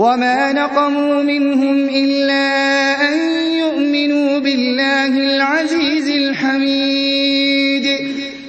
وما نقموا منهم إلا أن يؤمنوا بالله العزيز الحميد